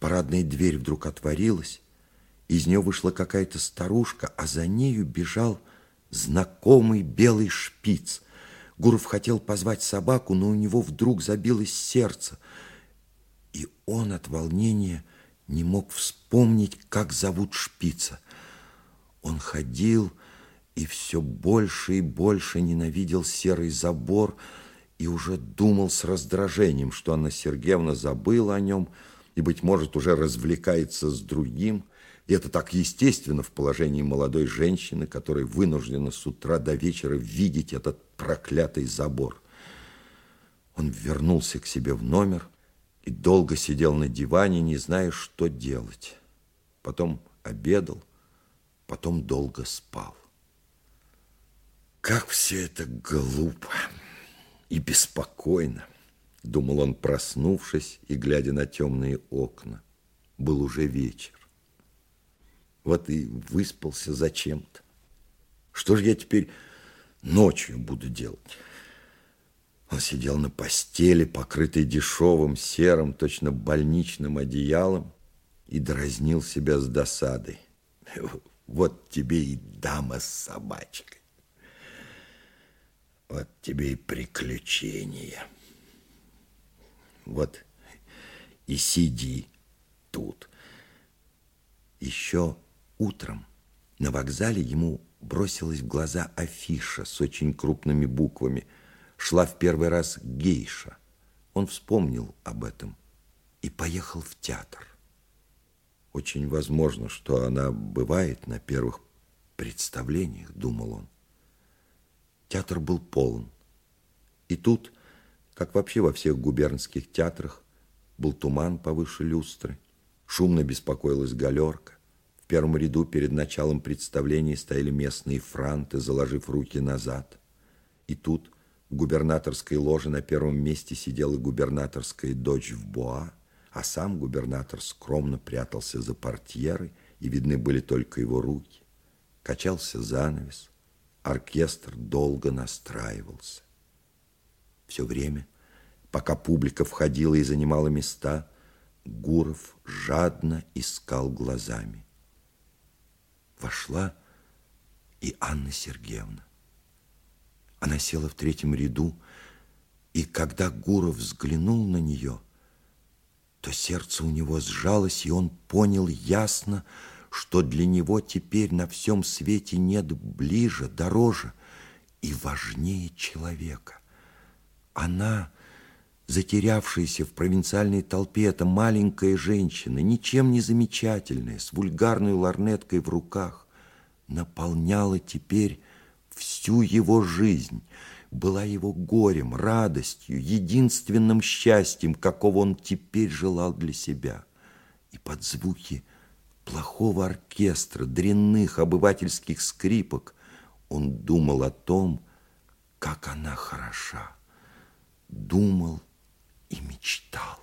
Парадная дверь вдруг отворилась, из нее вышла какая-то старушка, а за нею бежал знакомый белый шпиц. Гуров хотел позвать собаку, но у него вдруг забилось сердце, и он от волнения не мог вспомнить, как зовут шпица. Он ходил и все больше и больше ненавидел серый забор и уже думал с раздражением, что Анна Сергеевна забыла о нем и, быть может, уже развлекается с другим. И это так естественно в положении молодой женщины, которая вынуждена с утра до вечера видеть этот проклятый забор. Он вернулся к себе в номер и долго сидел на диване, не зная, что делать. Потом обедал, потом долго спал. Как все это глупо и беспокойно, думал он, проснувшись и глядя на темные окна. Был уже вечер. Вот и выспался зачем-то. Что же я теперь ночью буду делать? Он сидел на постели, покрытой дешевым, серым, точно больничным одеялом, и дразнил себя с досадой. Вот тебе и дама с собачкой. Вот тебе и приключения. Вот и сиди тут. Еще утром на вокзале ему бросилась в глаза афиша с очень крупными буквами. Шла в первый раз гейша. Он вспомнил об этом и поехал в театр. Очень возможно, что она бывает на первых представлениях, думал он. Театр был полон. И тут, как вообще во всех губернских театрах, был туман повыше люстры, шумно беспокоилась галерка. В первом ряду перед началом представления стояли местные франты, заложив руки назад. И тут в губернаторской ложе на первом месте сидела губернаторская дочь в боа, а сам губернатор скромно прятался за портьерой, и видны были только его руки. Качался занавес, оркестр долго настраивался. Все время, пока публика входила и занимала места, Гуров жадно искал глазами. Вошла и Анна Сергеевна. Она села в третьем ряду, и когда Гуров взглянул на нее, то сердце у него сжалось, и он понял ясно, что для него теперь на всем свете нет ближе, дороже и важнее человека. Она, затерявшаяся в провинциальной толпе, эта маленькая женщина, ничем не замечательная, с вульгарной ларнеткой в руках, наполняла теперь всю его жизнь, была его горем, радостью, единственным счастьем, какого он теперь желал для себя. И под звуки плохого оркестра, дрянных обывательских скрипок, он думал о том, как она хороша. Думал и мечтал.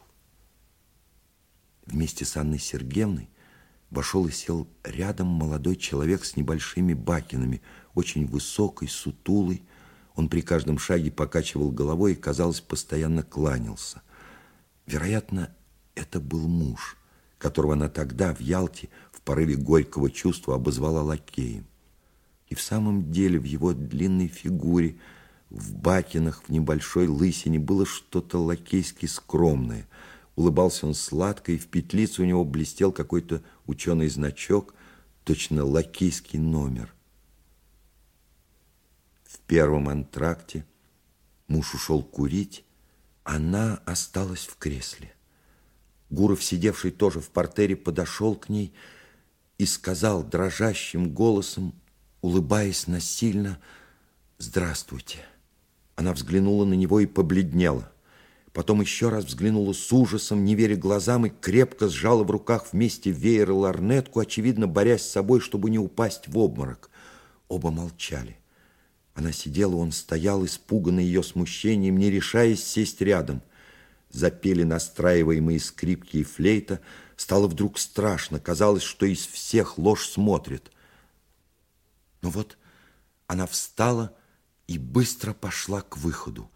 Вместе с Анной Сергеевной вошел и сел рядом молодой человек с небольшими бакинами, очень высокий, сутулый. Он при каждом шаге покачивал головой и, казалось, постоянно кланялся. Вероятно, это был муж – которого она тогда в Ялте в порыве горького чувства обозвала лакеем. И в самом деле в его длинной фигуре, в бакинах, в небольшой лысине было что-то лакейски скромное. Улыбался он сладко, и в петлице у него блестел какой-то ученый значок, точно лакейский номер. В первом антракте муж ушел курить, она осталась в кресле. Гуров, сидевший тоже в портере, подошел к ней и сказал дрожащим голосом, улыбаясь насильно, «Здравствуйте». Она взглянула на него и побледнела. Потом еще раз взглянула с ужасом, не веря глазам, и крепко сжала в руках вместе веер и ларнетку, очевидно, борясь с собой, чтобы не упасть в обморок. Оба молчали. Она сидела, он стоял, испуганный ее смущением, не решаясь сесть рядом – запели настраиваемые скрипки и флейта, стало вдруг страшно. Казалось, что из всех ложь смотрит. Но вот она встала и быстро пошла к выходу.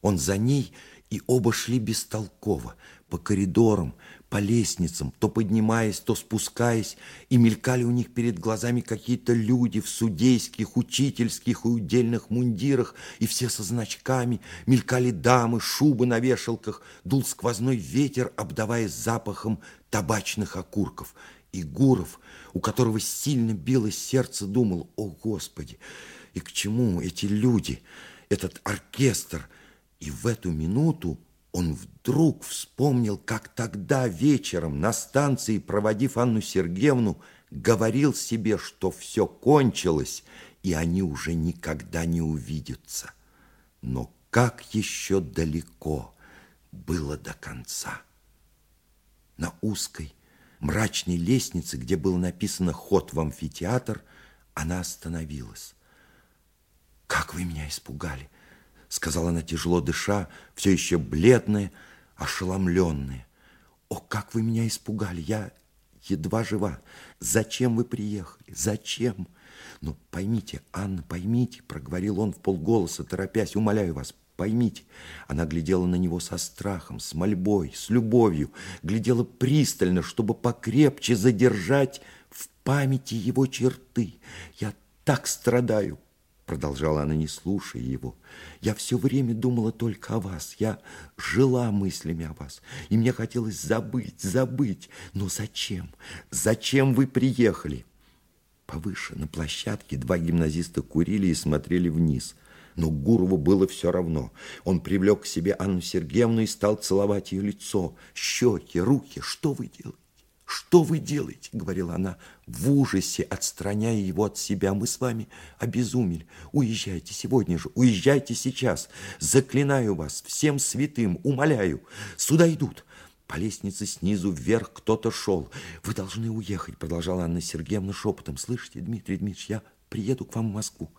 Он за ней, и оба шли бестолково, по коридорам, по лестницам, то поднимаясь, то спускаясь, и мелькали у них перед глазами какие-то люди в судейских, учительских и удельных мундирах, и все со значками, мелькали дамы, шубы на вешалках, дул сквозной ветер, обдавая запахом табачных окурков. И Гуров, у которого сильно билось сердце, думал, о, Господи, и к чему эти люди, этот оркестр? И в эту минуту он вдруг вспомнил, как тогда вечером на станции, проводив Анну Сергеевну, говорил себе, что все кончилось, и они уже никогда не увидятся. Но как еще далеко было до конца. На узкой, мрачной лестнице, где было написано «Ход в амфитеатр», она остановилась. «Как вы меня испугали!» сказала она, тяжело дыша, все еще бледная, ошеломленная. О, как вы меня испугали! Я едва жива. Зачем вы приехали? Зачем? Но поймите, Анна, поймите, проговорил он в полголоса, торопясь, умоляю вас, поймите. Она глядела на него со страхом, с мольбой, с любовью, глядела пристально, чтобы покрепче задержать в памяти его черты. Я так страдаю, Продолжала она, не слушая его. Я все время думала только о вас. Я жила мыслями о вас. И мне хотелось забыть, забыть. Но зачем? Зачем вы приехали? Повыше, на площадке, два гимназиста курили и смотрели вниз. Но Гурову было все равно. Он привлек к себе Анну Сергеевну и стал целовать ее лицо, щеки, руки. Что вы делаете? «Что вы делаете?» — говорила она в ужасе, отстраняя его от себя. «Мы с вами обезумели. Уезжайте сегодня же, уезжайте сейчас. Заклинаю вас всем святым, умоляю. Сюда идут». По лестнице снизу вверх кто-то шел. «Вы должны уехать», — продолжала Анна Сергеевна шепотом. «Слышите, Дмитрий Дмитриевич, я приеду к вам в Москву.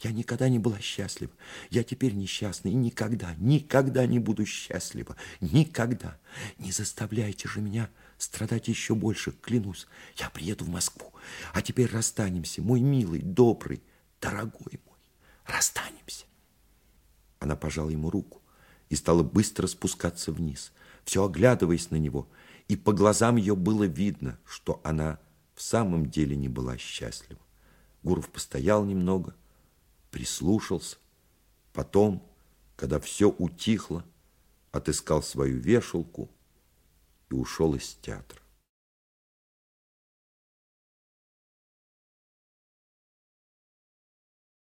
Я никогда не была счастлива. Я теперь несчастна и никогда, никогда не буду счастлива. Никогда. Не заставляйте же меня страдать еще больше, клянусь. Я приеду в Москву. А теперь расстанемся, мой милый, добрый, дорогой мой. Расстанемся. Она пожала ему руку и стала быстро спускаться вниз, все оглядываясь на него, и по глазам ее было видно, что она в самом деле не была счастлива. Гуров постоял немного, прислушался, потом, когда все утихло, отыскал свою вешалку, и ушел из театра.